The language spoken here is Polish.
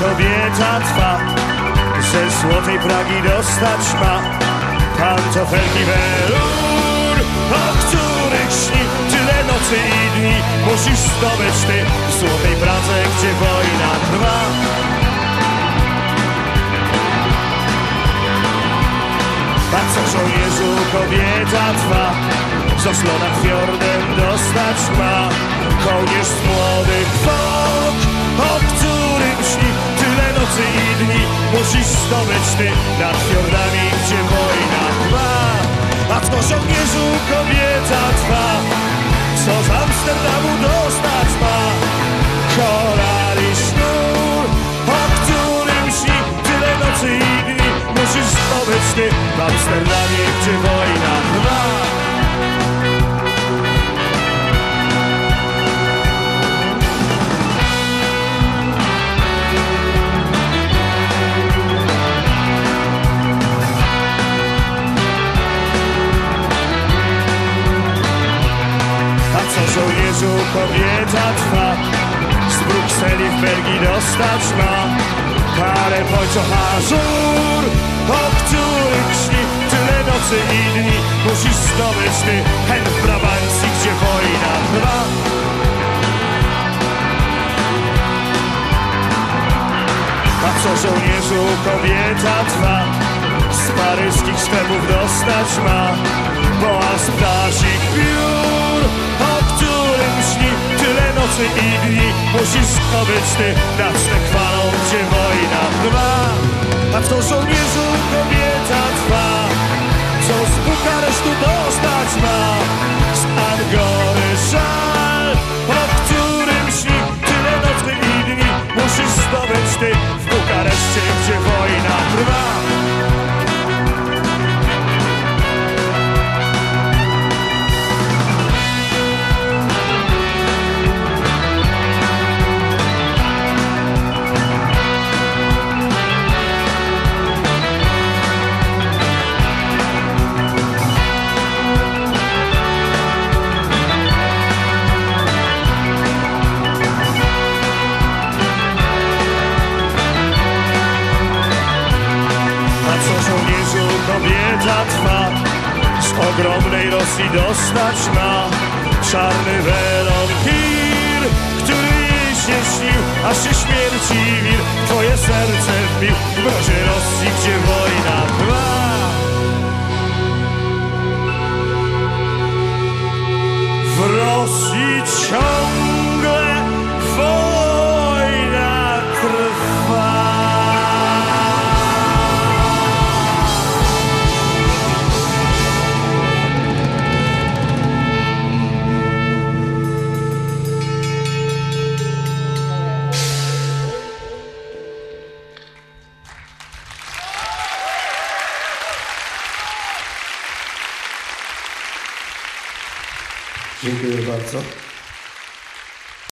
kobieta twa Ze złotej Pragi dostać ma Pantofelki welur O których śni tyle nocy i dni. Musisz zdobyć ty w złotej Pradze Gdzie wojna trwa. A co żołnierzu kobieta twa Zoslona fiordem dostać ma. Kołnierz z młodych fok O którym śni tyle nocy i dni Musisz zdobyć ty. Nad fiordami Gdzie wojna trwa A co żołnierzu kobieta twa Co z Amsterdamu dostać ma? Korali sznur. O którym śni tyle nocy i dni Musisz zdobyć ty. W Amsterdamie Gdzie wojna żołnierzu kobieta twa Z Brukseli w Belgii dostać ma Parę pończocharzur O których śni tyle nocy i dni. Musisz zdobyć ty hen w Brabancji Gdzie wojna trwa. A co żołnierzu kobieta twa Z paryskich sklepów dostać ma. Boaz ptasich piór nocy i dni Musisz zdobyć ty nad Stekwaną Gdzie wojna trwa A co żołnierzu kobieta trwa. Co z Bukaresztu dostać ma? Z Angory żal żołnierzu kobieta twa Z ogromnej Rosji dostać ma Czarny welon hir Który jej się śnił Aż się śmierci wir. Twoje serce wbił W mrozie Rosji, gdzie wojna trwa. W Rosji ciągle Dziękuję bardzo.